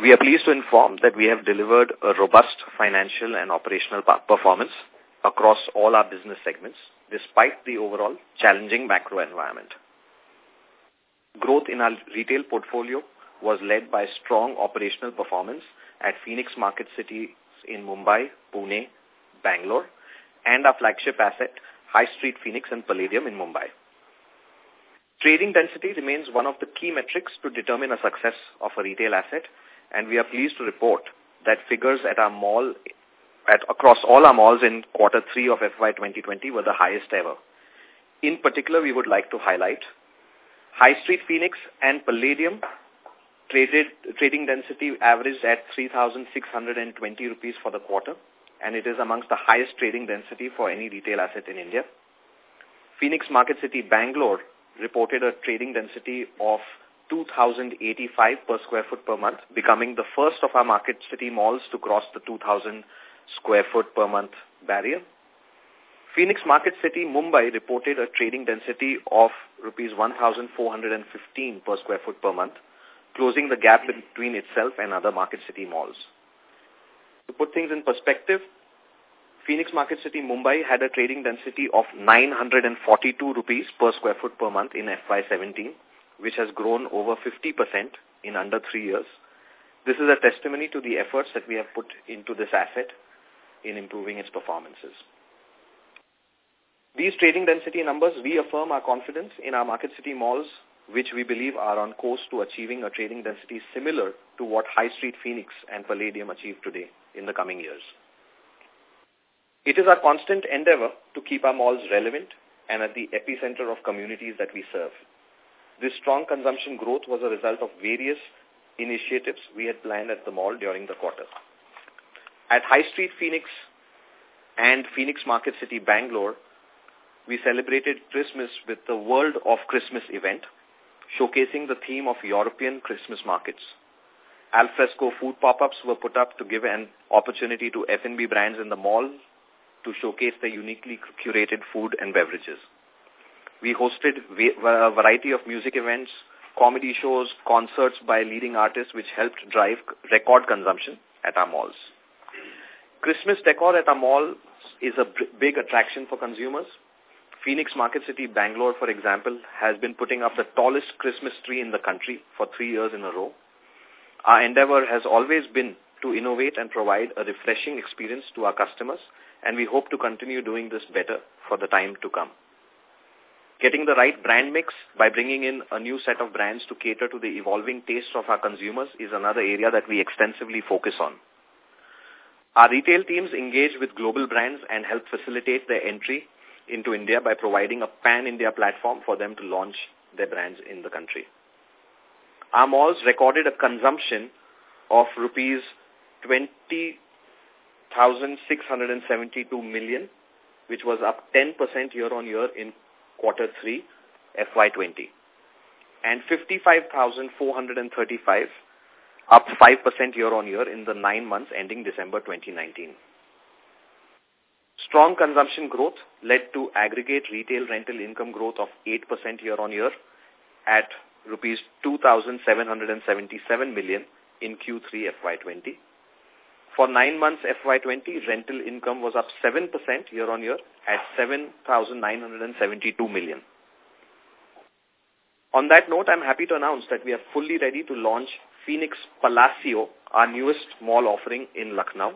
We are pleased to inform that we have delivered a robust financial and operational performance across all our business segments, despite the overall challenging macro environment. Growth in our retail portfolio was led by strong operational performance at Phoenix Market City in Mumbai, Pune, Bangalore, and our flagship asset, High Street Phoenix and Palladium in Mumbai. Trading density remains one of the key metrics to determine a success of a retail asset, and we are pleased to report that figures at our mall, at across all our malls in quarter three of FY 2020 were the highest ever. In particular, we would like to highlight High Street Phoenix and Palladium traded, trading density averaged at 3,620 rupees for the quarter, and it is amongst the highest trading density for any retail asset in India. Phoenix Market City, Bangalore reported a trading density of 2,085 per square foot per month, becoming the first of our Market City malls to cross the 2,000 square foot per month barrier. Phoenix Market City, Mumbai reported a trading density of rupees 1,415 per square foot per month, closing the gap between itself and other Market City malls. To put things in perspective, Phoenix Market City, Mumbai had a trading density of 942 rupees per square foot per month in FY17, which has grown over 50% in under three years. This is a testimony to the efforts that we have put into this asset in improving its performances. These trading density numbers reaffirm our confidence in our Market City malls, which we believe are on course to achieving a trading density similar to what High Street Phoenix and Palladium achieve today in the coming years. It is our constant endeavor to keep our malls relevant and at the epicenter of communities that we serve. This strong consumption growth was a result of various initiatives we had planned at the mall during the quarter. At High Street Phoenix and Phoenix Market City, Bangalore, we celebrated Christmas with the World of Christmas event, showcasing the theme of European Christmas markets. Alfresco food pop-ups were put up to give an opportunity to F&B brands in the mall to showcase their uniquely curated food and beverages. We hosted a variety of music events, comedy shows, concerts by leading artists which helped drive record consumption at our malls. Christmas decor at our mall is a big attraction for consumers. Phoenix Market City, Bangalore, for example, has been putting up the tallest Christmas tree in the country for three years in a row. Our endeavor has always been to innovate and provide a refreshing experience to our customers and we hope to continue doing this better for the time to come. Getting the right brand mix by bringing in a new set of brands to cater to the evolving tastes of our consumers is another area that we extensively focus on. Our retail teams engage with global brands and help facilitate their entry into India by providing a pan-India platform for them to launch their brands in the country. Our malls recorded a consumption of rupees 20,672 million, which was up 10% year-on-year in quarter 3 FY20 and 55,435 up 5% year-on-year in the nine months ending December 2019. Strong consumption growth led to aggregate retail rental income growth of 8% year-on-year at rupees 2,777 million in Q3 FY20 for nine months FY20, rental income was up 7% year-on-year at 7,972 million. On that note, I'm happy to announce that we are fully ready to launch Phoenix Palassio, our newest mall offering in Lucknow.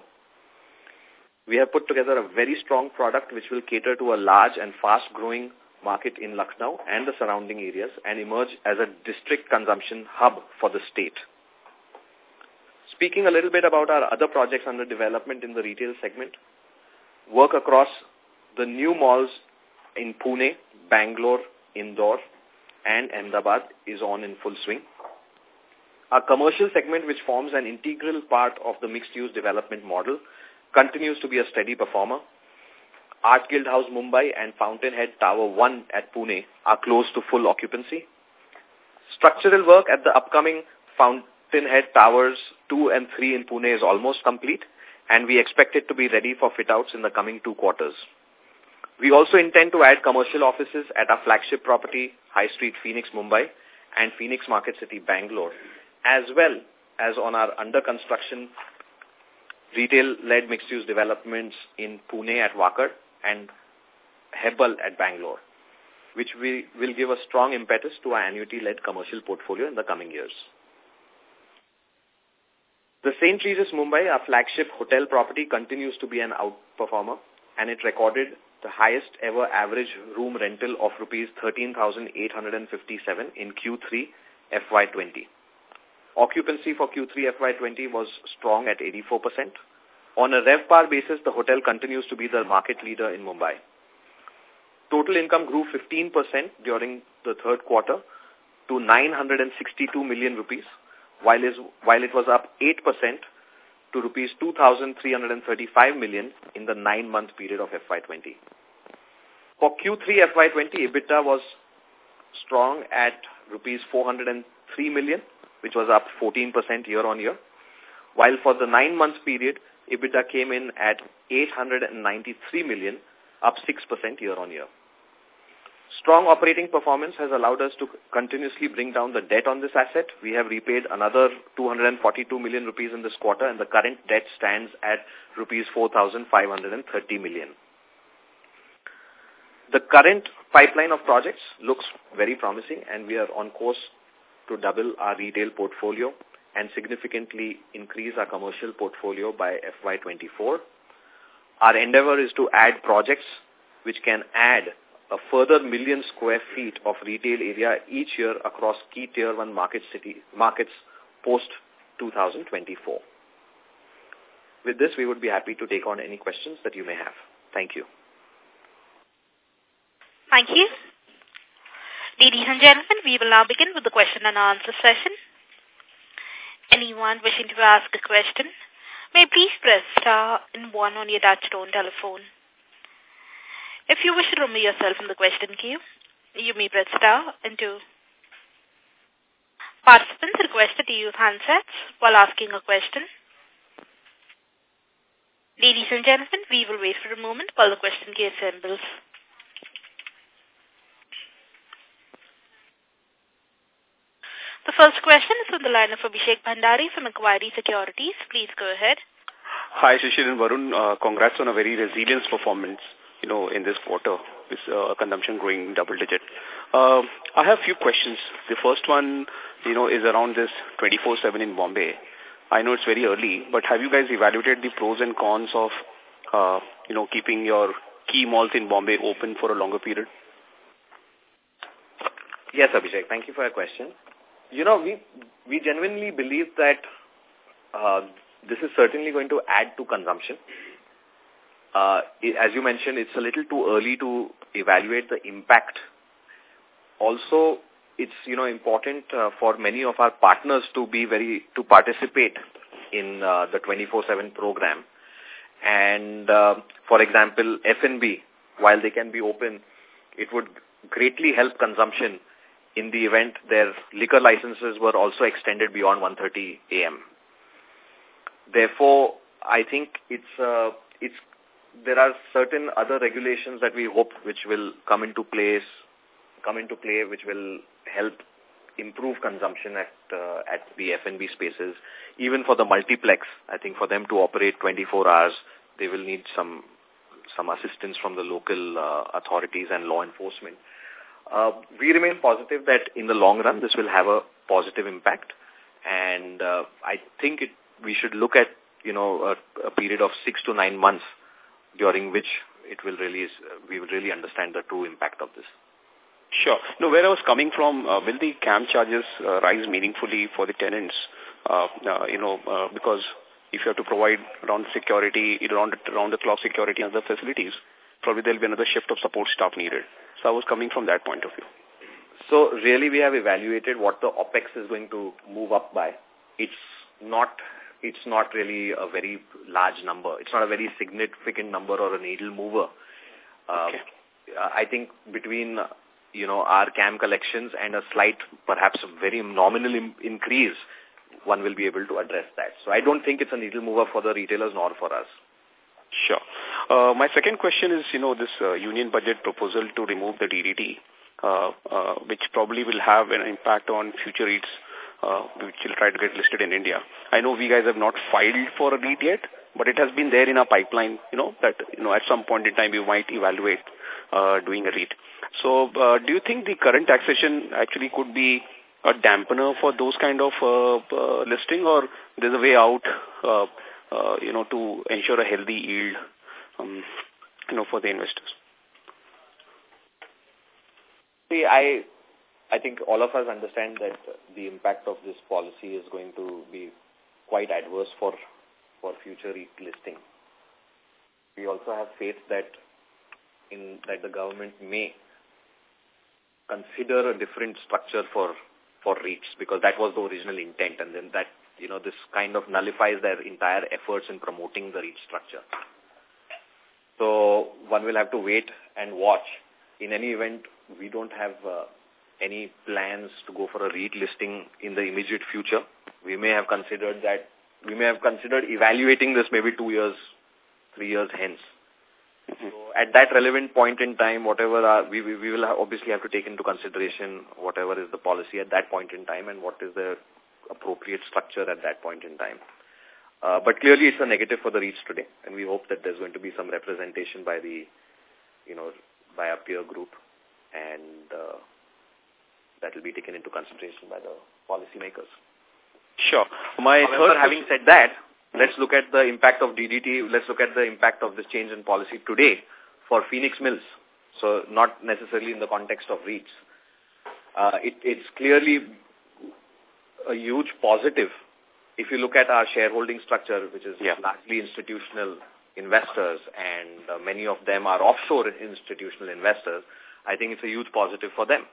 We have put together a very strong product which will cater to a large and fast-growing market in Lucknow and the surrounding areas and emerge as a district consumption hub for the state. Speaking a little bit about our other projects under development in the retail segment, work across the new malls in Pune, Bangalore, Indore, and Ahmedabad is on in full swing. Our commercial segment, which forms an integral part of the mixed-use development model, continues to be a steady performer. Art Guild House Mumbai and Fountainhead Tower 1 at Pune are close to full occupancy. Structural work at the upcoming Fountain Head Towers 2 and 3 in Pune is almost complete, and we expect it to be ready for fit-outs in the coming two quarters. We also intend to add commercial offices at our flagship property, High Street Phoenix, Mumbai, and Phoenix Market City, Bangalore, as well as on our under construction retail-led mixed-use developments in Pune at Wakad and Hebbal at Bangalore, which we, will give a strong impetus to our annuity-led commercial portfolio in the coming years. The St. Regis Mumbai, our flagship hotel property, continues to be an outperformer and it recorded the highest ever average room rental of rupees 13,857 in Q3 FY20. Occupancy for Q3 FY20 was strong at 84%. On a RevPAR basis, the hotel continues to be the market leader in Mumbai. Total income grew 15% during the third quarter to 962 million rupees, while, is, while it was up 8% to rupees 2,335 million in the nine-month period of FY20. For Q3 FY20, EBITDA was strong at rupees 403 million, which was up 14% year-on-year, while for the nine-month period, EBITDA came in at 893 million, up 6% year-on-year. Strong operating performance has allowed us to continuously bring down the debt on this asset. We have repaid another 242 million rupees in this quarter and the current debt stands at rupees 4,530 million. The current pipeline of projects looks very promising and we are on course to double our retail portfolio and significantly increase our commercial portfolio by FY24. Our endeavor is to add projects which can add a further million square feet of retail area each year across key tier 1 market city markets post 2024. With this, we would be happy to take on any questions that you may have. Thank you. Thank you. Ladies and gentlemen, we will now begin with the question and answer session. Anyone wishing to ask a question may please press star and one on your touchtone telephone. If you wish to remove yourself from the question queue, you may press star and two. Participants requested to use handsets while asking a question. Ladies and gentlemen, we will wait for a moment while the question queue assembles. The first question is from the line of Abhishek Bhandari from Macquarie Securities. Please go ahead. Hi, Shishir and Varun. Uh, congrats on a very resilient performance you know, in this quarter with uh, consumption growing double digit. Uh, I have a few questions. The first one, you know, is around this 24-7 in Bombay. I know it's very early, but have you guys evaluated the pros and cons of, uh, you know, keeping your key malls in Bombay open for a longer period? Yes, Abhishek. Thank you for your question. You know, we we genuinely believe that uh, this is certainly going to add to consumption. Uh, as you mentioned, it's a little too early to evaluate the impact. Also, it's, you know, important uh, for many of our partners to be very, to participate in uh, the 24-7 program. And, uh, for example, F&B, while they can be open, it would greatly help consumption in the event their liquor licenses were also extended beyond 1.30 a.m. Therefore, I think it's, uh, it's there are certain other regulations that we hope which will come into place, come into play, which will help improve consumption at uh, at the F&B spaces. Even for the multiplex, I think for them to operate 24 hours, they will need some some assistance from the local uh, authorities and law enforcement. Uh, we remain positive that in the long run this will have a positive impact, and uh, I think it, we should look at you know a, a period of six to nine months during which it will really, we will really understand the true impact of this. Sure. No, where I was coming from, uh, will the CAM charges uh, rise meaningfully for the tenants? Uh, uh, you know, uh, because if you have to provide around security, around, around the clock security and other facilities, probably there will be another shift of support staff needed. So I was coming from that point of view. So really we have evaluated what the OPEX is going to move up by. It's not it's not really a very large number. It's not a very significant number or a needle mover. Uh, okay. I think between, you know, our CAM collections and a slight, perhaps a very nominal Im increase, one will be able to address that. So I don't think it's a needle mover for the retailers nor for us. Sure. Uh, my second question is, you know, this uh, union budget proposal to remove the DDT, uh, uh, which probably will have an impact on future REITs uh, which will try to get listed in India. I know we guys have not filed for a REIT yet, but it has been there in our pipeline, you know, that, you know, at some point in time we might evaluate uh, doing a REIT. So uh, do you think the current taxation actually could be a dampener for those kind of uh, uh, listing or there's a way out, uh, uh, you know, to ensure a healthy yield, um, you know, for the investors? See, I, I think all of us understand that the impact of this policy is going to be quite adverse for, for future REIT listing. We also have faith that in that the government may consider a different structure for for REITs because that was the original intent and then that you know this kind of nullifies their entire efforts in promoting the REIT structure. So one will have to wait and watch. In any event, we don't have uh, any plans to go for a REIT listing in the immediate future. We may have considered that, we may have considered evaluating this maybe two years, three years hence. Mm-hmm. So at that relevant point in time, whatever are, we, we, we will obviously have to take into consideration whatever is the policy at that point in time and what is the appropriate structure at that point in time. Uh, but clearly it's a negative for the REITs today, and we hope that there's going to be some representation by the, you know, by our peer group, and uh, that will be taken into consideration by the policymakers. Sure. My However, having said that, let's look at the impact of DDT, let's look at the impact of this change in policy today for Phoenix Mills. So not necessarily in the context of REITs. Uh, it, it's clearly a huge positive if you look at our shareholding structure, which is yeah. largely institutional investors, and uh, many of them are offshore institutional investors, I think it's a huge positive for them.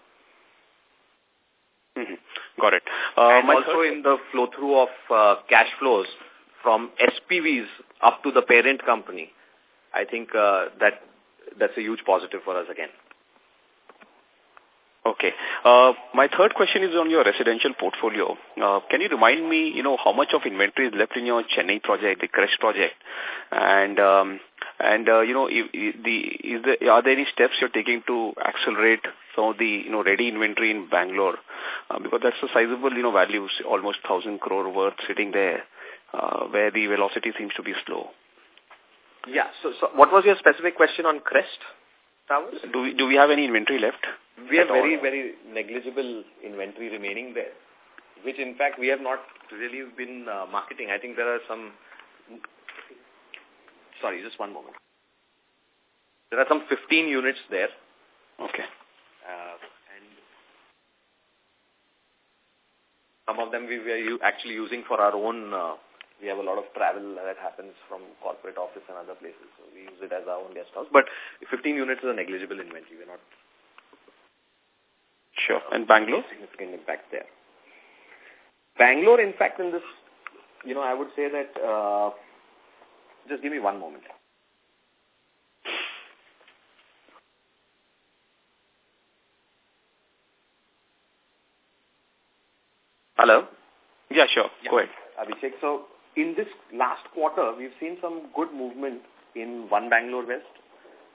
Got it. Uh, and also in the flow-through of uh, cash flows from SPVs up to the parent company, I think uh, that that's a huge positive for us again. Okay. Uh, my third question is on your residential portfolio. Uh, can you remind me, you know, how much of inventory is left in your Chennai project, the Crest project? And, um, and uh, you know, if, if the, is there, are there any steps you're taking to accelerate some of the, you know, ready inventory in Bangalore? Uh, because that's a sizable, you know, value, almost 1,000 crore worth sitting there, uh, where the velocity seems to be slow. Yeah. So, so what was your specific question on Crest Towers? Do we, do we have any inventory left? We have very, very negligible inventory remaining there, which in fact we have not really been uh, marketing. I think there are some, sorry, just one moment. There are some 15 units there. Okay. Uh, and some of them we were actually using for our own, uh, we have a lot of travel that happens from corporate office and other places. So we use it as our own guest house. But 15 units is a negligible inventory. We're not Sure. And Bangalore? Significant impact there. Bangalore, in fact, in this, you know, I would say that, uh, just give me one moment. Hello? Yeah, sure. Yeah. Go ahead. Abhishek, so in this last quarter, we've seen some good movement in One Bangalore West.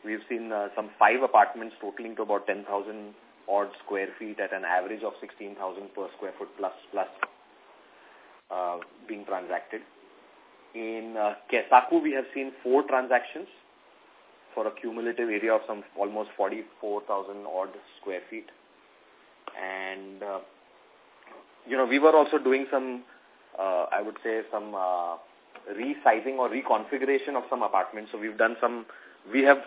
We've seen uh, some five apartments totaling to about 10,000 odd square feet at an average of 16,000 per square foot plus plus uh, being transacted. In uh, Kessaku, we have seen four transactions for a cumulative area of some almost 44,000 odd square feet. And, uh, you know, we were also doing some, uh, I would say, some uh, resizing or reconfiguration of some apartments. So we've done some, we have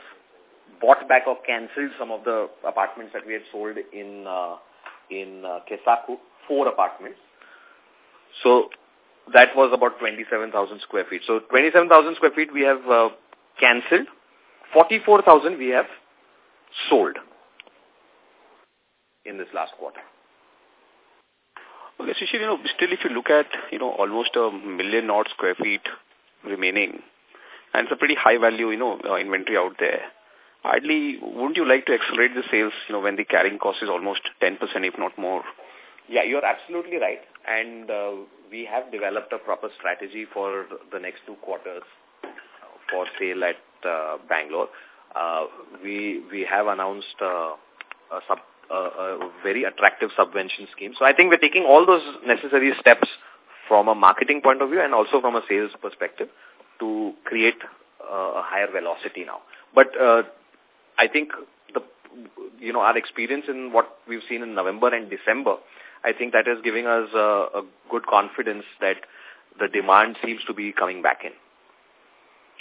bought back or cancelled some of the apartments that we had sold in uh, in uh, Kessaku, four apartments. So that was about 27,000 square feet. So 27,000 square feet we have uh, cancelled. 44,000 we have sold in this last quarter. Okay, so you know, still if you look at, you know, almost a million odd square feet remaining, and it's a pretty high value, you know, uh, inventory out there ideally, wouldn't you like to accelerate the sales, you know, when the carrying cost is almost 10%, if not more? Yeah, you're absolutely right. And uh, we have developed a proper strategy for the next two quarters for sale at uh, Bangalore. Uh, we we have announced uh, a sub a, a very attractive subvention scheme. So I think we're taking all those necessary steps from a marketing point of view and also from a sales perspective to create uh, a higher velocity now. But uh, I think the you know our experience in what we've seen in November and December, I think that is giving us a, a good confidence that the demand seems to be coming back in.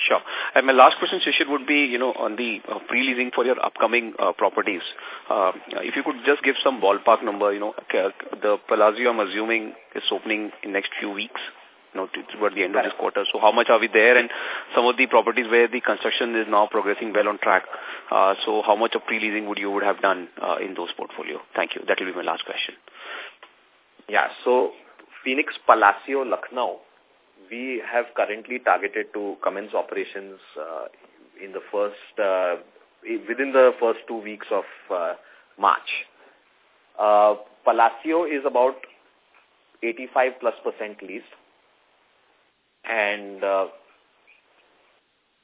Sure. And my last question, Shishir, would be, you know, on the uh, pre-leasing for your upcoming uh, properties. Uh, if you could just give some ballpark number, you know, the Palazzo, I'm assuming, is opening in next few weeks, you know, toward the end of this quarter. So how much are we there? And some of the properties where the construction is now progressing well on track. Uh, so how much of pre-leasing would you would have done uh, in those portfolio? Thank you. That will be my last question. Yeah, so Phoenix Palassio, Lucknow, we have currently targeted to commence operations uh, in the first, uh, within the first two weeks of uh, March. Uh, Palassio is about 85 plus percent leased. And uh,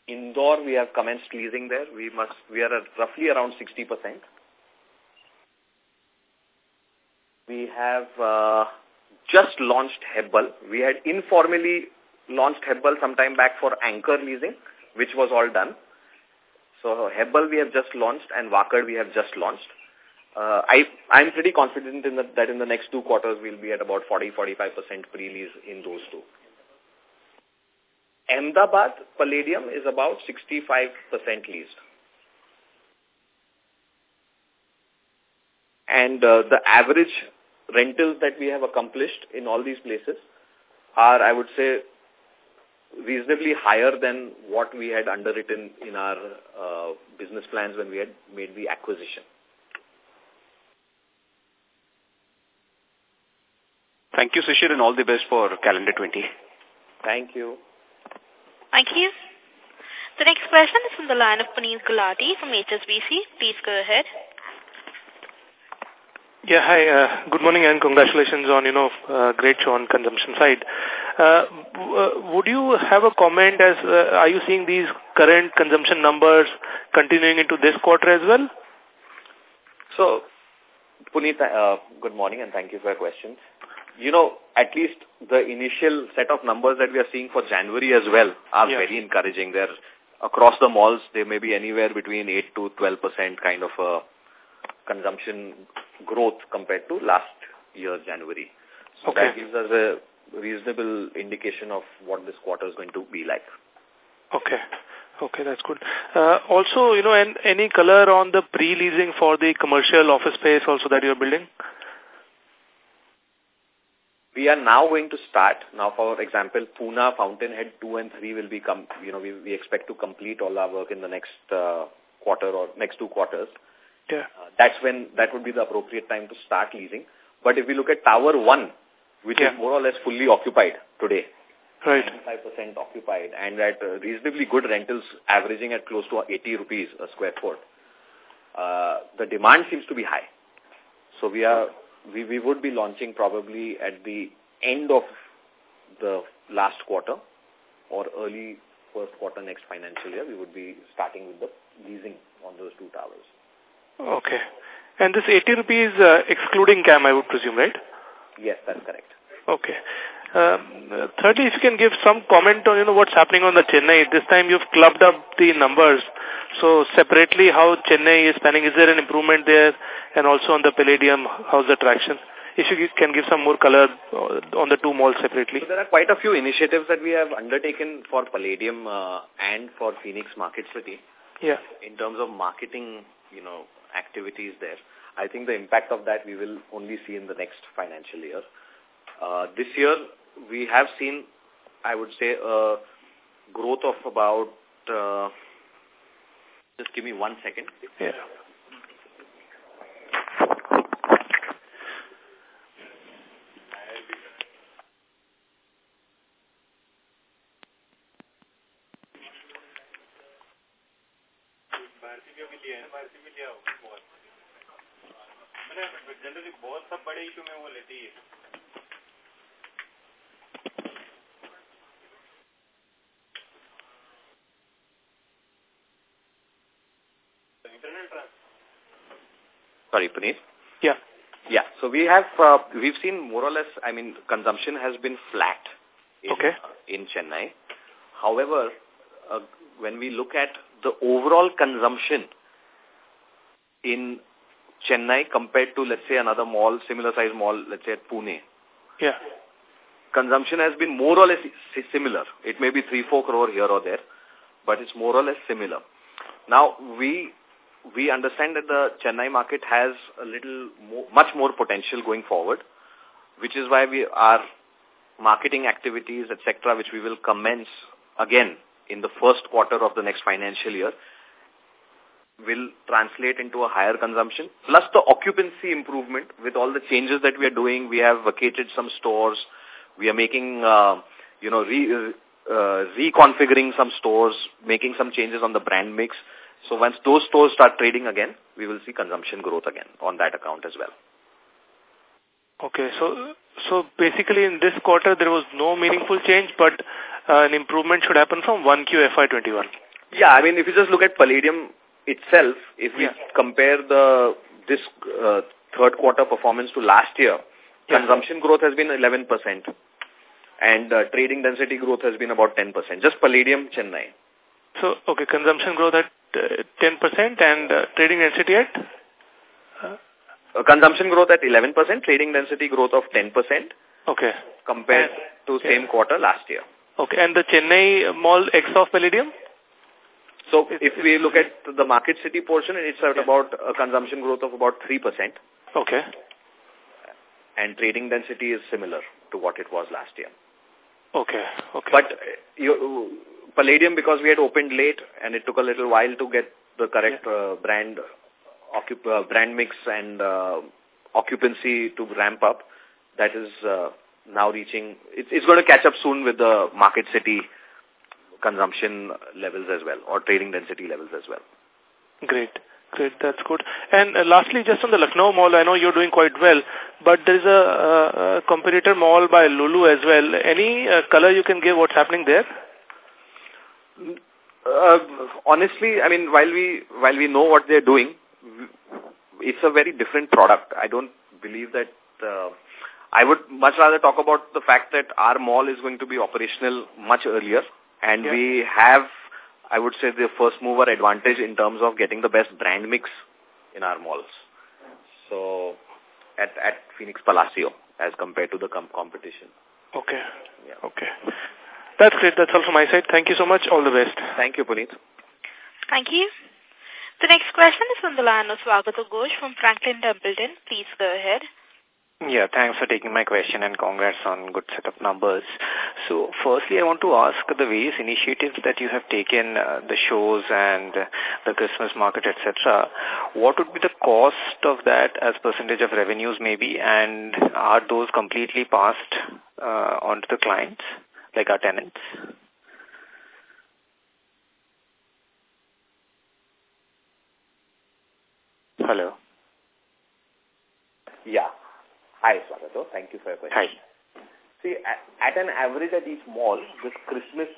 Indore, we have commenced leasing there. We must, we are at roughly around 60 percent. We have uh, just launched Hebbal. We had informally launched Hebbal sometime back for anchor leasing, which was all done. So Hebbal we have just launched and Wakad we have just launched. Uh, I, I'm pretty confident in the, that in the next two quarters we'll be at about 40-45% pre-lease in those two. Ahmedabad Palladium is about 65% leased. And uh, the average rentals that we have accomplished in all these places are, I would say, reasonably higher than what we had underwritten in our uh, business plans when we had made the acquisition. Thank you, Shishir, and all the best for calendar 20. Thank you. Thank you. The next question is from the line of Puneet Gulati from HSBC. Please go ahead. Yeah, hi. Uh, good morning and congratulations on, you know, uh, great show on consumption side. Uh, uh, would you have a comment as, uh, are you seeing these current consumption numbers continuing into this quarter as well? So, Puneet, uh, good morning and thank you for your question. You know, at least the initial set of numbers that we are seeing for January as well are yeah. very encouraging. They're across the malls, they may be anywhere between 8 to 12% kind of a consumption growth compared to last year, January. So okay. that gives us a reasonable indication of what this quarter is going to be like. Okay. Okay, that's good. Uh, also, you know, and any color on the pre-leasing for the commercial office space also that you're building? We are now going to start. Now, for example, Pune, Fountainhead 2 and 3 will become, you know, we, we expect to complete all our work in the next uh, quarter or next two quarters. Yeah. Uh, that's when that would be the appropriate time to start leasing. But if we look at Tower 1, which yeah. is more or less fully occupied today, right. 95% occupied, and at uh, reasonably good rentals averaging at close to 80 rupees a square foot, uh, the demand seems to be high. So we are we, we would be launching probably at the end of the last quarter or early first quarter next financial year, we would be starting with the leasing on those two towers. Okay. And this 80 rupees uh, excluding CAM, I would presume, right? Yes, that's correct. Okay. Um, thirdly, if you can give some comment on, you know, what's happening on the Chennai. This time you've clubbed up the numbers. So separately, how Chennai is planning, is there an improvement there? And also on the Palladium, how's the traction? If you can give some more color uh, on the two malls separately. So there are quite a few initiatives that we have undertaken for Palladium uh, and for Phoenix Market City. Yeah. In terms of marketing, you know, activities there. I think the impact of that we will only see in the next financial year. Uh, this year, we have seen, I would say, a growth of about, uh, just give me one second. Yeah. Sorry, Puneet. Yeah. Yeah. So we have, uh, we've seen more or less, I mean, consumption has been flat in, okay. Uh, in Chennai. However, uh, when we look at the overall consumption in Chennai compared to, let's say, another mall, similar size mall, let's say at Pune. Yeah. Consumption has been more or less similar. It may be 3, 4 crore here or there, but it's more or less similar. Now, we we understand that the Chennai market has a little more, much more potential going forward, which is why we are marketing activities, etc., which we will commence again in the first quarter of the next financial year, will translate into a higher consumption. Plus the occupancy improvement with all the changes that we are doing. We have vacated some stores. We are making, uh, you know, re, uh, reconfiguring some stores, making some changes on the brand mix. So once those stores start trading again, we will see consumption growth again on that account as well. Okay, so so basically in this quarter there was no meaningful change, but uh, an improvement should happen from 1Q FY21. Yeah, I mean if you just look at Palladium itself, if we yeah. compare the this uh, third quarter performance to last year, yeah. consumption growth has been 11% and uh, trading density growth has been about 10%, just Palladium Chennai. So, okay, consumption growth at 10% and uh, trading density at? Uh, consumption growth at 11%, trading density growth of 10%. Okay. Compared to same quarter last year. Okay, and the Chennai mall X of Palladium? So if we look at the market city portion, it's at yeah. about a consumption growth of about 3%. Okay. And trading density is similar to what it was last year. Okay, okay. But uh, you, Palladium, because we had opened late and it took a little while to get the correct yeah. uh, brand occup uh, brand mix and uh, occupancy to ramp up, that is uh, now reaching, it's, it's going to catch up soon with the market city consumption levels as well or trading density levels as well. Great. Great, that's good. And uh, lastly, just on the Lucknow Mall, I know you're doing quite well, but there's a, uh, a competitor mall by Lulu as well. Any uh, color you can give what's happening there? Uh, honestly, I mean, while we while we know what they're doing, it's a very different product. I don't believe that. Uh, I would much rather talk about the fact that our mall is going to be operational much earlier, and yeah. we have I would say the first mover advantage in terms of getting the best brand mix in our malls. So at, at Phoenix Palassio as compared to the com competition. Okay. Yeah. Okay. That's great. That's all from my side. Thank you so much. All the best. Thank you, Puneet. Thank you. The next question is from the line of Swagata Ghosh from Franklin Templeton. Please go ahead. Yeah, thanks for taking my question and congrats on good set of numbers. So firstly, I want to ask the various initiatives that you have taken, uh, the shows and the Christmas market, etc. What would be the cost of that as percentage of revenues maybe and are those completely passed uh, on to the clients, like our tenants? Hello. Yeah. Hi, Swagato. Thank you for your question. Hi. See, at, at an average at each mall, this Christmas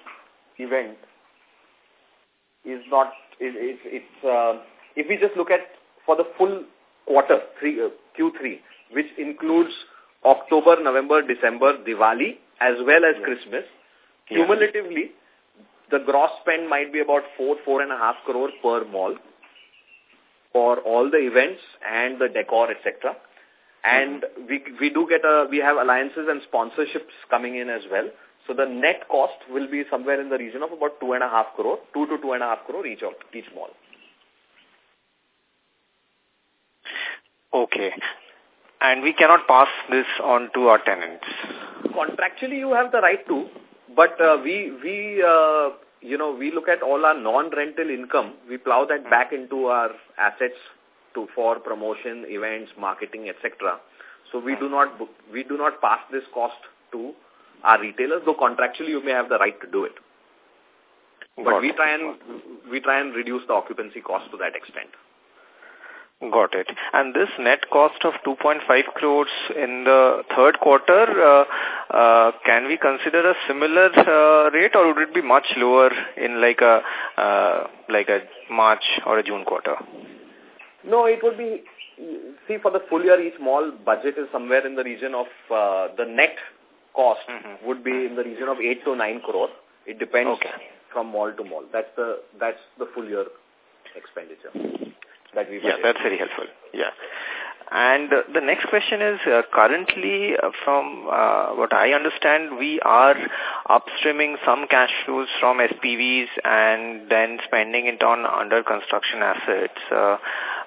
event is not, it, it, it's, uh, if we just look at for the full quarter, three, uh, Q3, which includes October, November, December, Diwali, as well as. Christmas, cumulatively, the gross spend might be about four, four and a half crore per mall for all the events and the decor, etc. And we, we do get a, we have alliances and sponsorships coming in as well. So the net cost will be somewhere in the region of about two and a half crore, two to two and a half crore each of each mall. Okay. And we cannot pass this on to our tenants. Contractually, you have the right to, but uh, we we uh, you know we look at all our non-rental income. We plow that back into our assets to for promotion, events, marketing, etc. So we do not we do not pass this cost to our retailers, though contractually you may have the right to do it. But Got we try and we try and reduce the occupancy cost to that extent. Got it. And this net cost of 2.5 crores in the third quarter, uh, uh, can we consider a similar uh, rate or would it be much lower in like a uh, like a March or a June quarter? No, it would be, see, for the full year, each mall budget is somewhere in the region of uh, the net cost mm -hmm. would be in the region of 8 to 9 crore. It depends okay. from mall to mall. That's the that's the full year expenditure that we Yeah, that's very helpful. Yeah. And uh, the next question is, uh, currently, uh, from uh, what I understand, we are upstreaming some cash flows from SPVs and then spending it on under construction assets uh,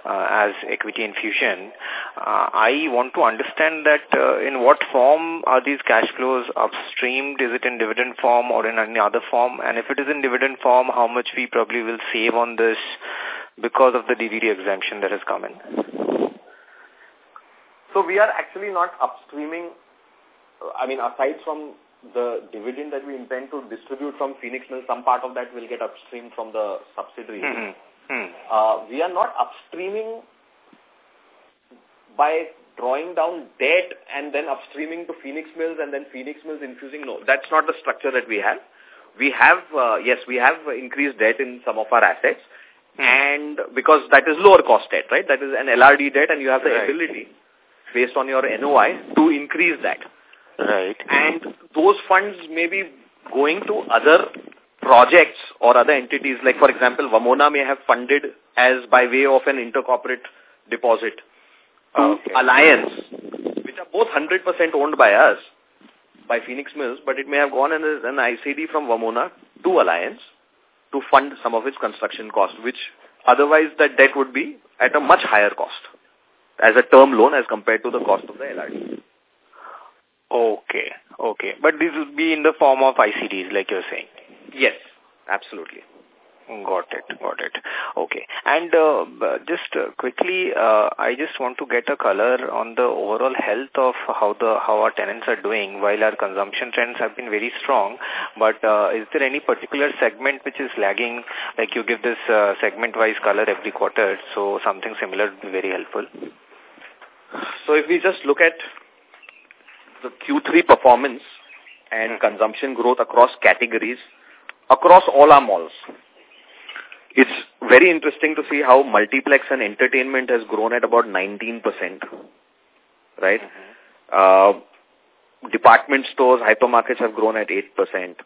as equity infusion. Uh, I want to understand that uh, in what form are these cash flows upstreamed? Is it in dividend form or in any other form? And if it is in dividend form, how much we probably will save on this because of the DDT exemption that has come in? So we are actually not upstreaming, I mean, aside from the dividend that we intend to distribute from Phoenix Mill, some part of that will get upstream from the subsidiary. Mm -hmm. Hmm. Uh, we are not upstreaming by drawing down debt and then upstreaming to Phoenix Mills and then Phoenix Mills infusing. No, that's not the structure that we have. We have, uh, yes, we have increased debt in some of our assets. Hmm. And because that is lower cost debt, right? That is an LRD debt and you have the right. ability based on your NOI to increase that. Right. And those funds may be going to other projects or other entities. Like, for example, Vamona may have funded as by way of an intercorporate deposit to okay. Alliance, which are both 100% owned by us, by Phoenix Mills, but it may have gone as an ICD from Vamona to Alliance to fund some of its construction costs, which otherwise that debt would be at a much higher cost as a term loan as compared to the cost of the LRD. Okay, okay. But this would be in the form of ICDs, like you're saying? Yes, absolutely. Got it, got it. Okay. And uh, just uh, quickly, uh, I just want to get a color on the overall health of how the how our tenants are doing. While our consumption trends have been very strong, but uh, is there any particular segment which is lagging? Like you give this uh, segment-wise color every quarter, so something similar would be very helpful. So if we just look at the Q3 performance and hmm. consumption growth across categories, across all our malls, it's very interesting to see how multiplex and entertainment has grown at about 19%, right? Mm -hmm. uh, department stores, hypermarkets have grown at 8%.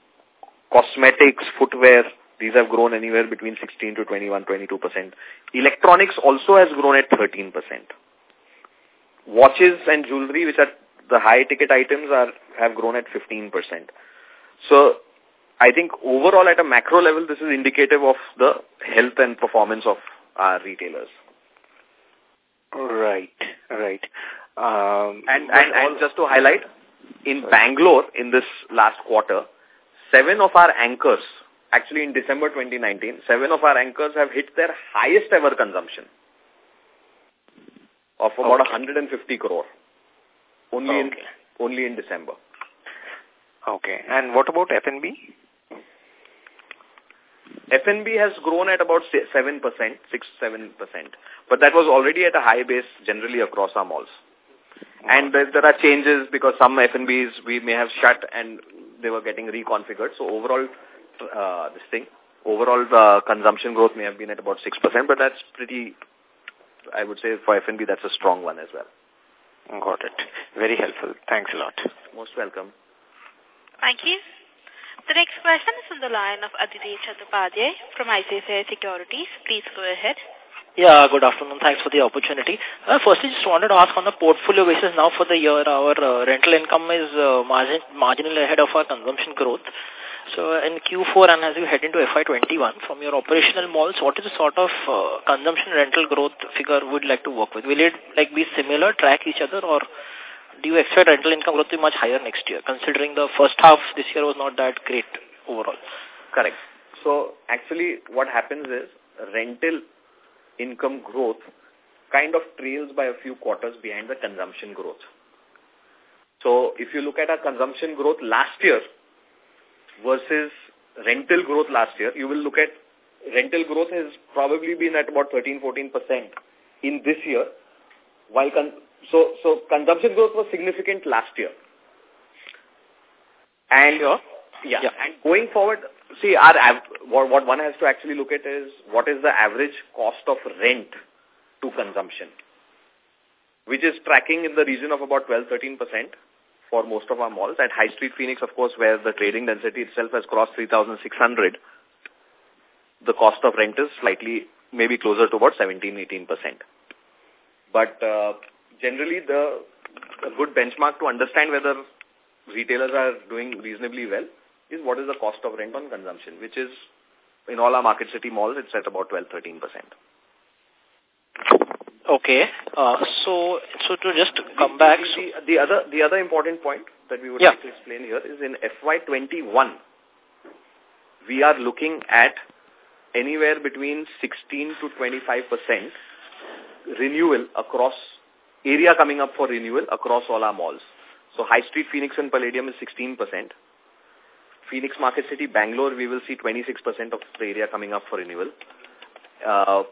Cosmetics, footwear, these have grown anywhere between 16 to 21, 22%. Electronics also has grown at 13% watches and jewelry, which are the high ticket items, are have grown at 15%. So I think overall at a macro level, this is indicative of the health and performance of our retailers. Right, right. Um, and, and, and just to highlight, in Bangalore in this last quarter, seven of our anchors, actually in December 2019, seven of our anchors have hit their highest ever consumption of about okay. 150 crore only okay. in only in December. Okay. And what about F&B? F&B has grown at about 7%, 6-7%. But that was already at a high base generally across our malls. And there, there are changes because some F&Bs we may have shut and they were getting reconfigured. So overall, uh, this thing, overall the consumption growth may have been at about 6%, but that's pretty I would say for F&B, that's a strong one as well. Got it. Very helpful. Thanks a lot. Most welcome. Thank you. The next question is on the line of Aditi Chattopadhyay from ICICI Securities. Please go ahead. Yeah, good afternoon. Thanks for the opportunity. Uh, firstly, just wanted to ask on the portfolio basis now for the year, our uh, rental income is uh, margin, ahead of our consumption growth. So in Q4 and as you head into FY21, from your operational malls, what is the sort of uh, consumption rental growth figure would like to work with? Will it like be similar, track each other, or do you expect rental income growth to be much higher next year, considering the first half this year was not that great overall? Correct. So actually what happens is rental income growth kind of trails by a few quarters behind the consumption growth. So if you look at our consumption growth last year, versus rental growth last year, you will look at rental growth has probably been at about 13-14% in this year. While con so, so consumption growth was significant last year. And sure. yeah, yeah, and going forward, see, our what, what one has to actually look at is what is the average cost of rent to consumption. which is tracking in the region of about 12-13% for most of our malls. At High Street Phoenix, of course, where the trading density itself has crossed 3,600, the cost of rent is slightly, maybe closer to about 17-18%. But uh, generally, the a good benchmark to understand whether retailers are doing reasonably well is what is the cost of rent on consumption, which is in all our market city malls, it's at about 12-13%. Okay. Uh, so, so to just come back. The, the, the, other, the other important point that we would yeah. like to explain here is in FY21, we are looking at anywhere between 16 to 25 percent renewal across area coming up for renewal across all our malls. So High Street Phoenix and Palladium is 16 percent. Phoenix Market City, Bangalore, we will see 26 percent of the area coming up for renewal. Uh,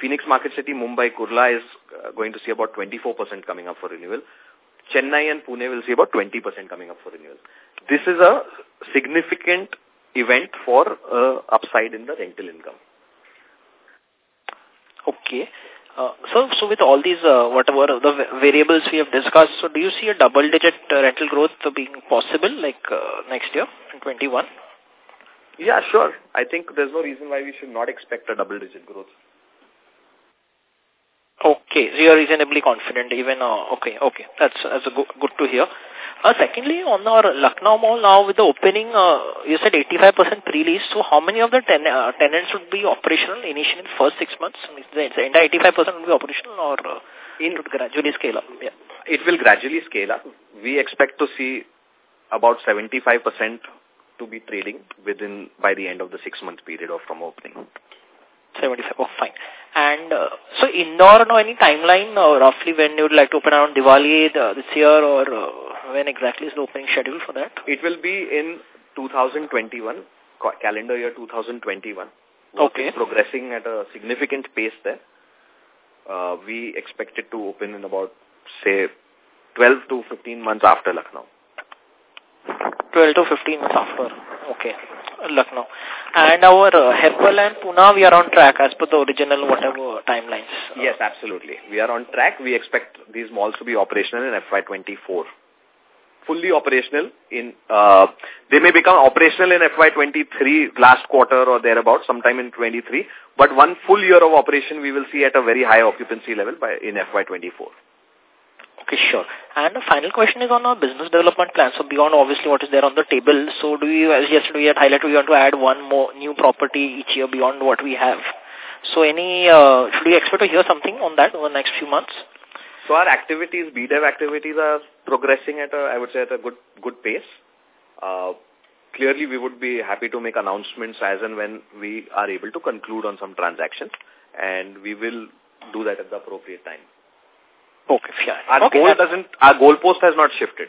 Phoenix Market City, Mumbai, Kurla is uh, going to see about 24% coming up for renewal. Chennai and Pune will see about 20% coming up for renewal. This is a significant event for uh, upside in the rental income. Okay. Uh, so, so with all these, uh, whatever the variables we have discussed, so do you see a double-digit uh, rental growth being possible, like uh, next year in 21? Yeah, sure. I think there's no reason why we should not expect a double-digit growth. Okay, so you're reasonably confident even, uh, okay, okay, that's, that's good to hear. Uh, secondly, on our Lucknow Mall now with the opening, uh, you said 85% pre-lease, so how many of the ten, uh, tenants would be operational initially in the first six months? Is the entire 85% will be operational or uh, it would gradually scale up? Yeah. It will gradually scale up. We expect to see about 75% to be trading within by the end of the six-month period of from opening. 75. Oh, fine. And uh, so Indore, no any timeline uh, roughly when you would like to open around Diwali uh, this year or uh, when exactly is the opening schedule for that? It will be in 2021, calendar year 2021. Okay. progressing at a significant pace there. Uh, we expect it to open in about, say, 12 to 15 months after Lucknow. 12 to 15 months after. Okay. Lucknow. And our uh, and Pune, we are on track as per the original whatever timelines. Yes, absolutely. We are on track. We expect these malls to be operational in FY24. Fully operational in, uh, they may become operational in FY23 last quarter or thereabout, sometime in 23. But one full year of operation we will see at a very high occupancy level by in FY24. Okay, sure. And the final question is on our business development plan. So beyond obviously what is there on the table, so do you, as yesterday we had highlighted, we want to add one more new property each year beyond what we have. So any, uh, should we expect to hear something on that over the next few months? So our activities, BDEV activities are progressing at a, I would say at a good, good pace. Uh, clearly we would be happy to make announcements as and when we are able to conclude on some transactions and we will do that at the appropriate time. Okay, sure. Our okay, goal doesn't, our goalpost has not shifted.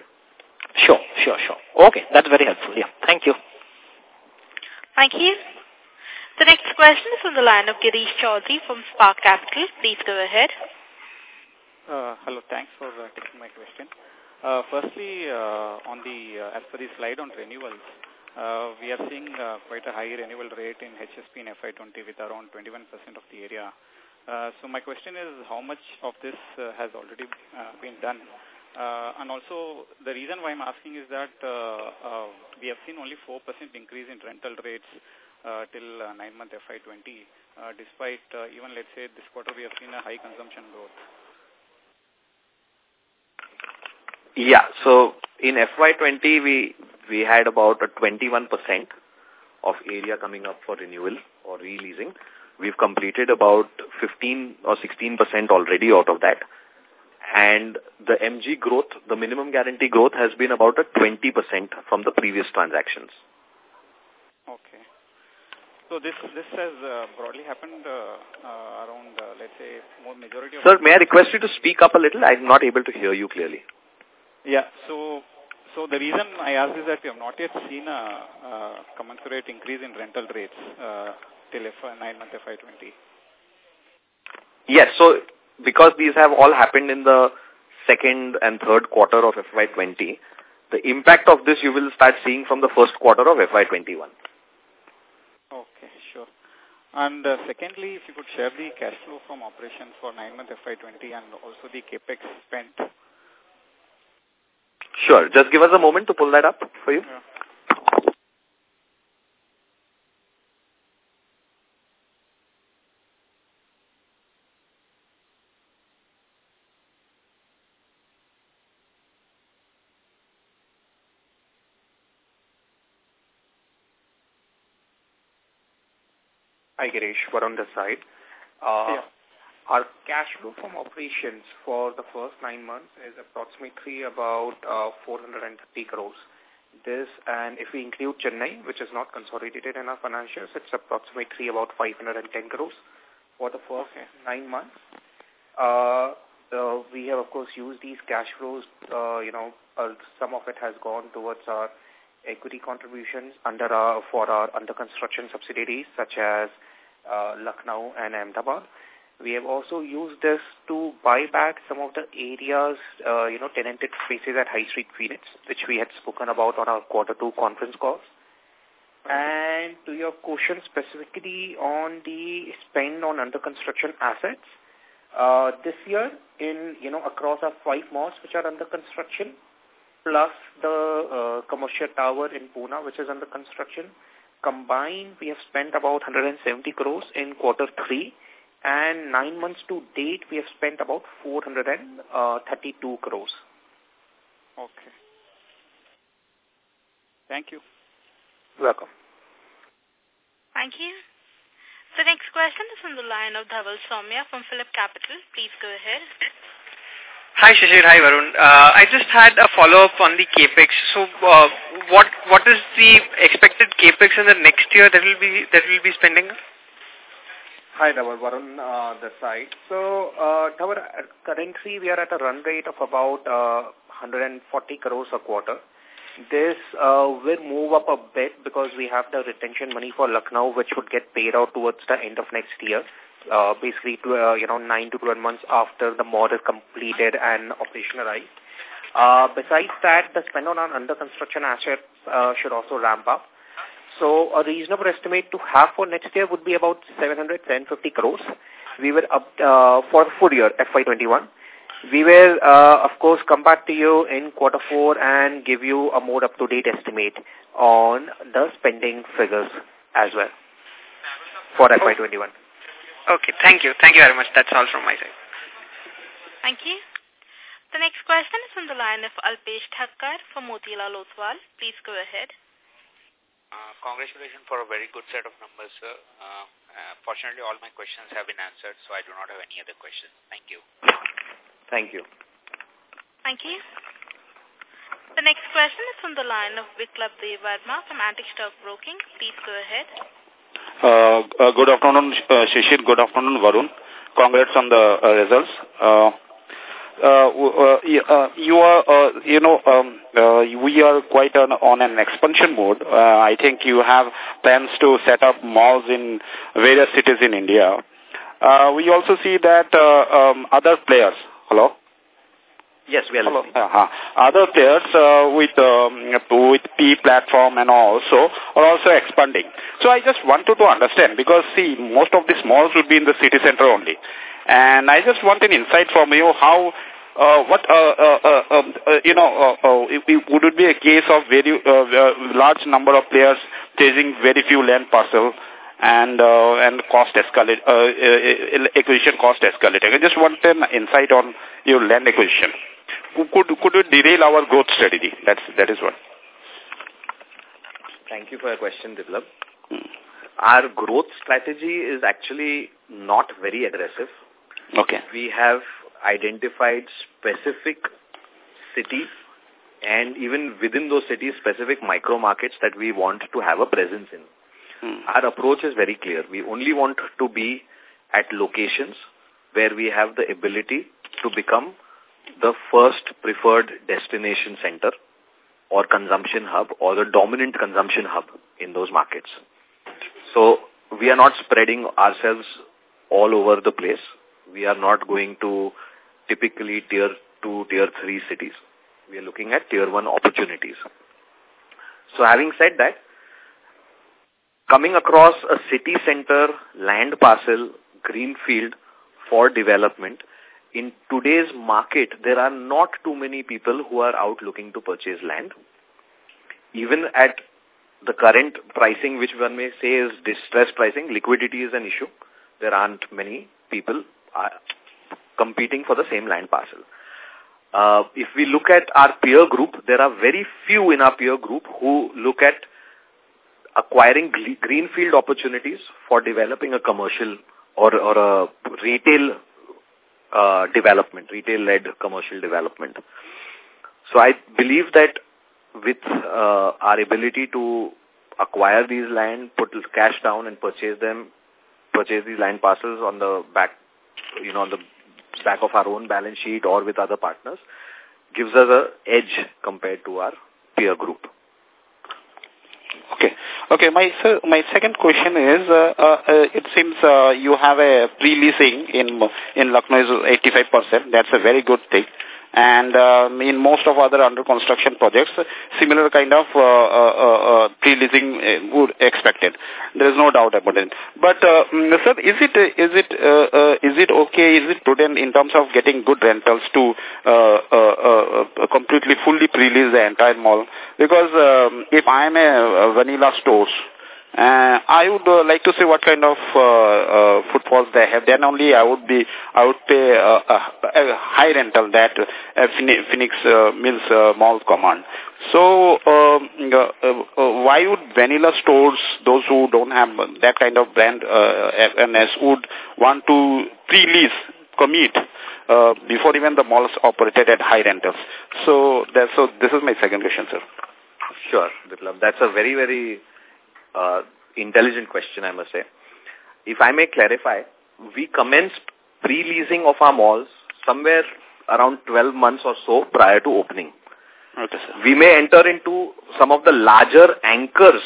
Sure, sure, sure. Okay, that's very helpful. Yeah, thank you. Thank you. The next question is from the line of Girish Chaudhary from Spark Capital. Please go ahead. Uh, hello, thanks for uh, taking my question. Uh, firstly, uh, on the, uh, as per the slide on renewals, uh, we are seeing uh, quite a high renewal rate in HSP in FY20 with around 21% of the area. Uh, so my question is how much of this has already been done? And also the reason why I'm asking is that we have seen only 4% increase in rental rates till 9-month FY20, uh, despite even let's say this quarter we have seen a high consumption growth. Yeah, so in FY20 we, we had about a 21% of area coming up for renewal or releasing. We've completed about 15 or 16% already out of that. And the MG growth, the minimum guarantee growth has been about a 20% from the previous transactions. Okay. So this this has uh, broadly happened uh, uh, around, uh, let's say, more majority of... Sir, may I request you to speak up a little? I'm not able to hear you clearly. Yeah, so so the reason I ask is that we have not yet seen a, a commensurate increase in rental rates uh, till F 9 month FY20. Yes, so because these have all happened in the second and third quarter of FY20, the impact of this you will start seeing from the first quarter of FY21. Okay, sure. And uh, secondly, if you could share the cash flow from operations for nine-month FY20 and also the capex spent. Sure. Just give us a moment to pull that up for you. Yeah. Hi, Girish. Varun this side. Uh, yeah. Our cash flow from operations for the first nine months is approximately about uh, 430 crores. This, and if we include Chennai, which is not consolidated in our financials, it's approximately about 510 crores for the first nine months. Uh, uh, we have, of course, used these cash flows, uh, you know, uh, some of it has gone towards our equity contributions under our, for our under construction subsidiaries such as uh, Lucknow and Ahmedabad. We have also used this to buy back some of the areas, uh, you know, tenanted spaces at High Street Phoenix, which we had spoken about on our quarter two conference calls. And to your question specifically on the spend on under construction assets, uh, this year in, you know, across our five malls which are under construction, plus the uh, commercial tower in Pune which is under construction, combined we have spent about 170 crores in quarter three and nine months to date we have spent about 432 crores. Okay. Thank you. Welcome. Thank you. The next question is from the line of Dhaval Soumya from PhillipCapital. Please go ahead. Hi, Shishir. Hi, Varun. Uh, I just had a follow-up on the capex. So, uh, what what is the expected capex in the next year that will be that will be spending? Hi, Dhaval. Varun, uh, the side. So, uh, currently we are at a run rate of about uh, 140 crores a quarter. This uh, will move up a bit because we have the retention money for Lucknow, which would get paid out towards the end of next year. Uh, basically, to, uh, you know, 9 to 12 months after the mall is completed and operationalized. Uh, besides that, the spend on our under construction assets uh, should also ramp up. So a reasonable estimate to have for next year would be about 700, 750 crores. We were up uh, for the full year, FY21. We will, uh, of course, come back to you in quarter four and give you a more up-to-date estimate on the spending figures as well for FY21. Okay, thank you. Thank you very much. That's all from my side. Thank you. The next question is from the line of Alpesh Thakkar from Motilal Oswal. Please go ahead. Uh, congratulations for a very good set of numbers, sir. Uh, uh, fortunately, all my questions have been answered, so I do not have any other questions. Thank you. Thank you. Thank you. The next question is from the line of Biplab Debbarma from Antique Stock Broking. Please go ahead. Uh, uh, good afternoon, uh, Shishir. Good afternoon, Varun. Congrats on the uh, results. Uh, you are, uh, you know, um, uh, we are quite on, on an expansion mode. Uh, I think you have plans to set up malls in various cities in India. Uh, we also see that uh, um, other players, hello? Yes, we are Hello. Uh-huh. Other players uh, with um, with P platform and also are also expanding. So I just wanted to understand because see most of these malls will be in the city center only, and I just want an insight from you how. Uh, what uh, uh, uh, um, uh, you know? Uh, uh, it, would it be a case of very uh, uh, large number of players chasing very few land parcel and uh, and cost escalate uh, uh, acquisition cost escalating? I just want an insight on your land acquisition could could it derail our growth strategy? That's that is what. Thank you for your question, Biplab. Our growth strategy is actually not very aggressive. Okay. We have identified specific cities and even within those cities, specific micro markets that we want to have a presence in. Hmm. Our approach is very clear. We only want to be at locations where we have the ability to become the first preferred destination center or consumption hub or the dominant consumption hub in those markets. So we are not spreading ourselves all over the place. We are not going to typically tier two, tier three cities. We are looking at tier one opportunities. So having said that, coming across a city center land parcel, greenfield for development, in today's market, there are not too many people who are out looking to purchase land. Even at the current pricing, which one may say is distressed pricing, liquidity is an issue. There aren't many people competing for the same land parcel. Uh, if we look at our peer group, there are very few in our peer group who look at acquiring greenfield opportunities for developing a commercial or, or a retail uh, development, retail-led commercial development. So I believe that with uh, our ability to acquire these land, put cash down and purchase them, purchase these land parcels on the back, you know, on the back of our own balance sheet or with other partners, gives us a edge compared to our peer group. Okay. Okay. My my second question is, uh, uh, uh, it seems uh, you have a pre-leasing in in Lucknow is 85%. That's a very good thing and um, in most of other under construction projects, similar kind of uh, uh, uh, uh pre-leasing uh, would expected. There is no doubt about it. But uh, mm, sir, is it is it is it okay? Is it prudent in terms of getting good rentals to completely fully pre-lease the entire mall? Because um, if I am a, a vanilla stores uh, I would uh, like to see what kind of uh, uh, footfalls they have. Then only I would be, I would pay uh, a, a high rental that uh, Phoenix uh, Mills uh, Mall command. So, um, uh, uh, why would vanilla stores, those who don't have that kind of brand uh, awareness, would want to pre-lease, commit uh, before even the malls operated at high rentals? So, that, so this is my second question, sir. Sure. That's a very, very uh, intelligent question, I must say. If I may clarify, we commenced pre-leasing of our malls somewhere around 12 months or so prior to opening. Okay, sir. We may enter into some of the larger anchors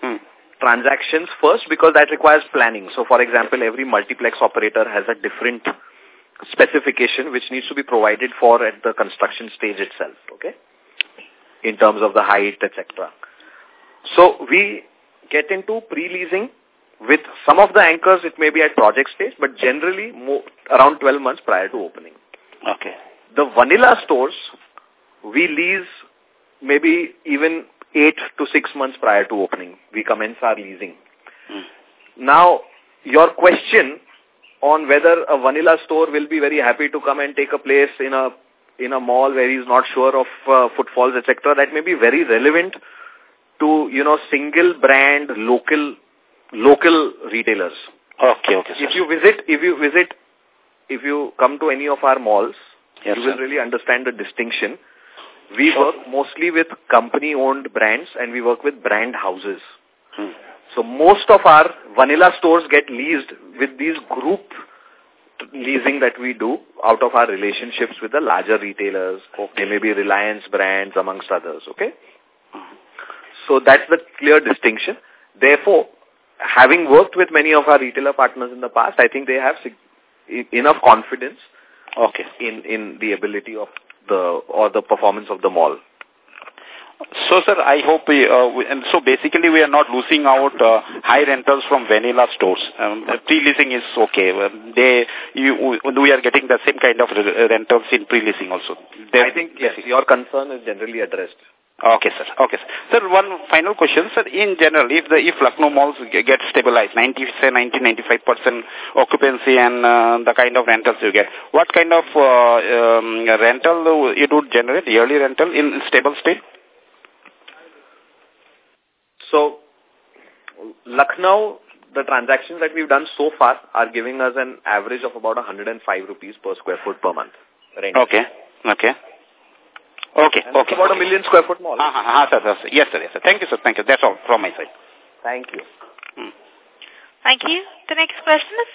hmm. transactions first because that requires planning. So, for example, every multiplex operator has a different specification which needs to be provided for at the construction stage itself, okay, in terms of the height, etc. So, we get into pre-leasing with some of the anchors, it may be at project stage, but generally more, around 12 months prior to opening. Okay. The vanilla stores, we lease maybe even 8 to 6 months prior to opening. We commence our leasing. Hmm. Now, your question on whether a vanilla store will be very happy to come and take a place in a in a mall where he's not sure of uh, footfalls, etc., that may be very relevant to, you know, single brand local local retailers. Okay, okay. Sir. If you visit, if you visit, if you come to any of our malls, yes, you will sir. really understand the distinction. We sure. work mostly with company-owned brands and we work with brand houses. Hmm. So most of our vanilla stores get leased with these group leasing that we do out of our relationships with the larger retailers. Okay. They may be Reliance brands amongst others, okay? So that's the clear distinction. Therefore, having worked with many of our retailer partners in the past, I think they have enough confidence okay. in, in the ability of the, or the performance of the mall. So, sir, I hope, we, uh, we, and so basically we are not losing out uh, high rentals from vanilla stores. Um, pre-leasing is okay. They, you, we are getting the same kind of rentals in pre-leasing also. I think, yes, your concern is generally addressed. Okay, sir. Okay, sir. Sir, one final question, sir. In general, if the if Lucknow malls get stabilized, 90, say 90, 95 percent occupancy and uh, the kind of rentals you get, what kind of uh, um, rental it would generate, yearly rental in stable state? So, Lucknow, the transactions that we've done so far are giving us an average of about 105 rupees per square foot per month. Rent. Okay. Okay. Okay, and okay. about a million square foot mall. Uh -huh, uh -huh, sir, sir, Yes, sir, yes, sir. Thank you, sir. Thank you. That's all from my side. Thank you. Hmm. Thank you. The next question is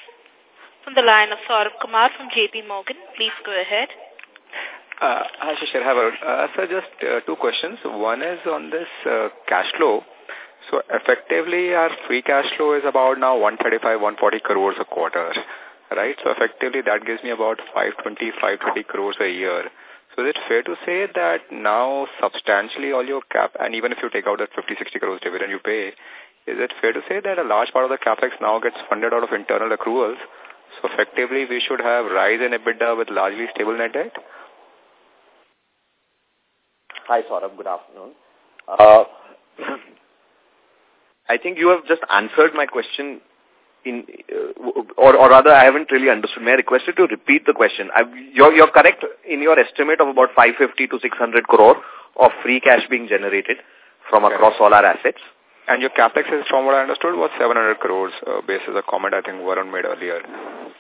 from the line of Saurabh Kumar from JP Morgan. Please go ahead. Uh, hi, Shishir. Hi, uh, sir, just uh, two questions. One is on this uh, cash flow. So effectively, our free cash flow is about now 135, 140 crores a quarter, right? So effectively, that gives me about 520, 530 crores a year. So is it fair to say that now substantially all your cap, and even if you take out that 50, 60 crores dividend you pay, is it fair to say that a large part of the capex now gets funded out of internal accruals? So effectively, we should have rise in EBITDA with largely stable net debt? Hi, Saurabh. Good afternoon. Uh, I think you have just answered my question in, uh, or, or rather, I haven't really understood. May I request you to repeat the question? I've, you're, you're correct in your estimate of about 550 to 600 crore of free cash being generated from across all our assets. And your capex is, from what I understood, was 700 crores, uh, based on a comment I think Varun made earlier.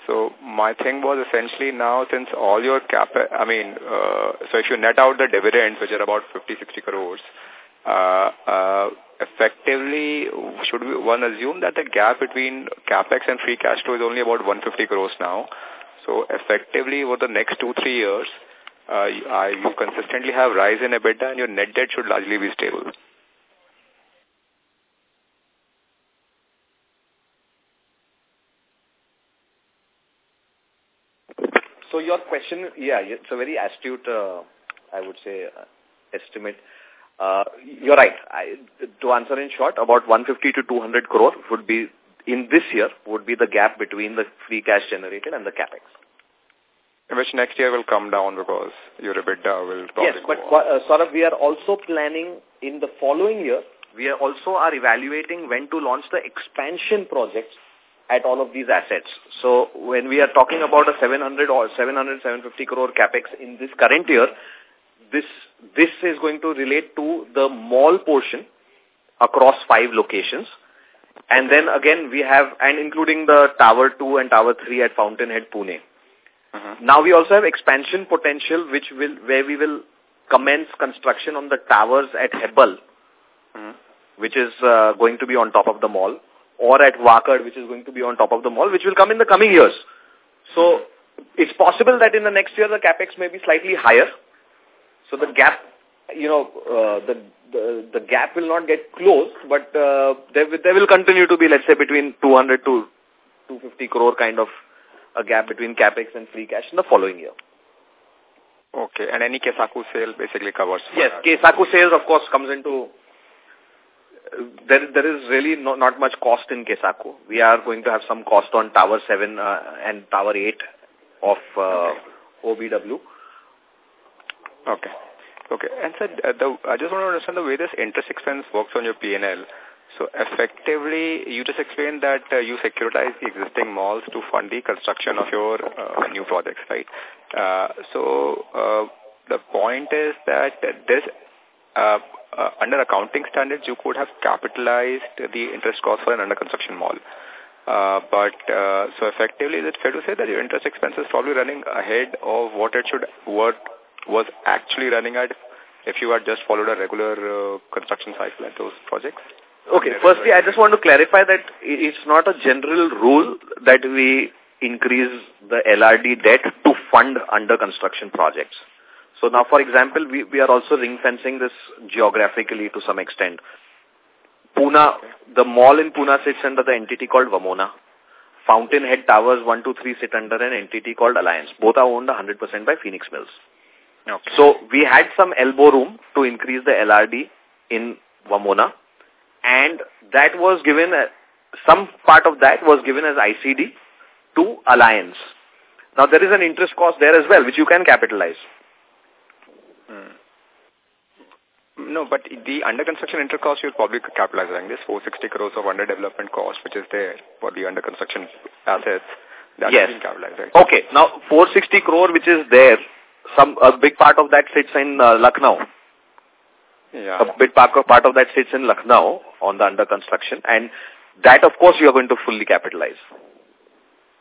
So my thing was essentially now, since all your cap, I mean, uh, so if you net out the dividends, which are about 50, 60 crores, effectively, should we, one assume that the gap between capex and free cash flow is only about 150 crores now? So effectively, over the next two, three years, uh, you, uh, you consistently have rise in EBITDA and your net debt should largely be stable. So your question, yeah, it's a very astute, uh, I would say, uh, estimate. Uh, you're right. I, to answer in short, about 150 to 200 crore would be, in this year, would be the gap between the free cash generated and the capex. Which next year will come down because your EBITDA will probably Yes, but uh, Saurabh, we are also planning in the following year, we are also are evaluating when to launch the expansion projects at all of these assets. So when we are talking about a 700 or 700, 750 crore capex in this current year, this this is going to relate to the mall portion across five locations. And then again we have, and including the Tower 2 and Tower 3 at Fountainhead, Pune. Uh -huh. Now we also have expansion potential which will, where we will commence construction on the towers at Hebbal, uh -huh. which is uh, going to be on top of the mall, or at Wakad, which is going to be on top of the mall, which will come in the coming years. So it's possible that in the next year the capex may be slightly higher. So the gap, you know, uh, the, the the gap will not get closed, but uh, there, there will continue to be, let's say, between 200 to 250 crore kind of a gap between capex and free cash in the following year. Okay, and any Kessaku sale basically covers Yes, Kessaku sales, of course, comes into... Uh, there, there is really no, not much cost in Kessaku. We are going to have some cost on Tower 7 uh, and Tower 8 of uh. OBW. Okay. Okay. And sir, uh, the, I just want to understand the way this interest expense works on your P&L. So effectively, you just explained that uh, you securitize the existing malls to fund the construction of your uh, new projects, right? Uh, so uh, the point is that this, uh, under accounting standards, you could have capitalized the interest cost for an under construction mall. But so effectively, is it fair to say that your interest expense is probably running ahead of what it should, what was actually running at if you had just followed a regular uh, construction cycle at those projects? Okay, firstly, I just want to clarify that it's not a general rule that we increase the LRD debt to fund under construction projects. So now, for example, we, we are also ring-fencing this geographically to some extent. Pune, the mall in Pune sits under the entity called Vamona. Fountainhead Towers 1, 2, 3 sit under an entity called Alliance. Both are owned 100% by Phoenix Mills. Okay. So we had some elbow room to increase the LRD in Vamona and that was given, a, some part of that was given as ICD to Alliance. Now there is an interest cost there as well which you can capitalize. Hmm. No, but the under construction interest cost you're probably capitalizing this 460 crores of under development cost which is there for the under construction assets. That yes. capitalized, right? Okay. Now 460 crore which is there some a big part of that sits in uh, Lucknow. Yeah. A big part of, part of that sits in Lucknow on the under construction, and that, of course, you are going to fully capitalize.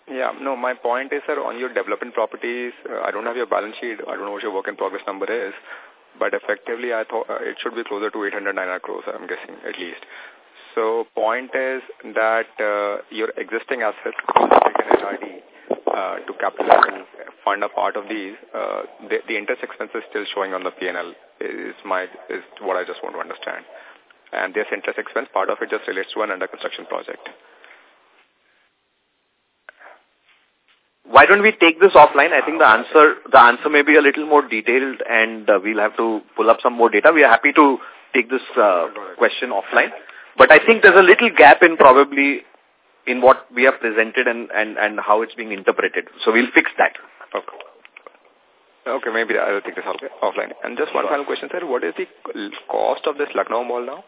Yeah, no, my point is, sir, on your development properties, uh, I don't have your balance sheet. I don't know what your work in progress number is, but effectively, I thought uh, it should be closer to 800, 900 crores, I'm guessing, at least. So, point is that uh, your existing assets, like an LRD, to capitalize and fund a part of these, uh, the, the interest expense is still showing on the P&L is my is what I just want to understand. And this interest expense, part of it just relates to an under construction project. Why don't we take this offline? I think the answer the answer may be a little more detailed, and uh, we'll have to pull up some more data. We are happy to take this uh, question offline. But I think there's a little gap in probably in what we have presented and, and, and how it's being interpreted. So we'll fix that. Okay. Okay, maybe I will take this offline. And just one final question, sir. What is the cost of this Lucknow mall now?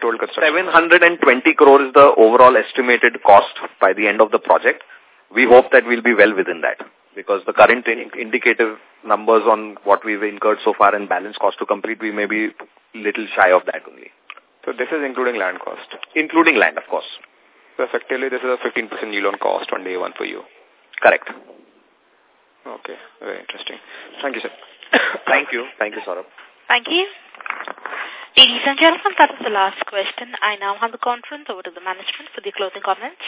Total construction. 720 crore is the overall estimated cost by the end of the project. We hope that we'll be well within that because the current in indicative numbers on what we've incurred so far and balance cost to complete, we may be little shy of that only. So this is including land cost? Including land, of course. So effectively, this is a 15% yield on cost on day one for you? Correct. Okay, very interesting. Thank you, sir. Thank you. Thank you, Saurabh. Thank you. Ladies and gentlemen, that is the last question. I now hand the conference over to the management for the closing comments.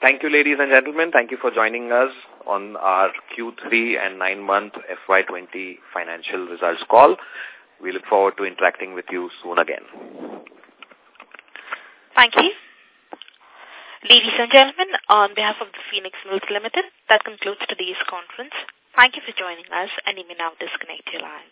Thank you, ladies and gentlemen. Thank you for joining us on our Q3 and nine-month FY20 financial results call. We look forward to interacting with you soon again. Thank you. Ladies and gentlemen, on behalf of the Phoenix Mills Limited, that concludes today's conference. Thank you for joining us, and you may now disconnect your lines.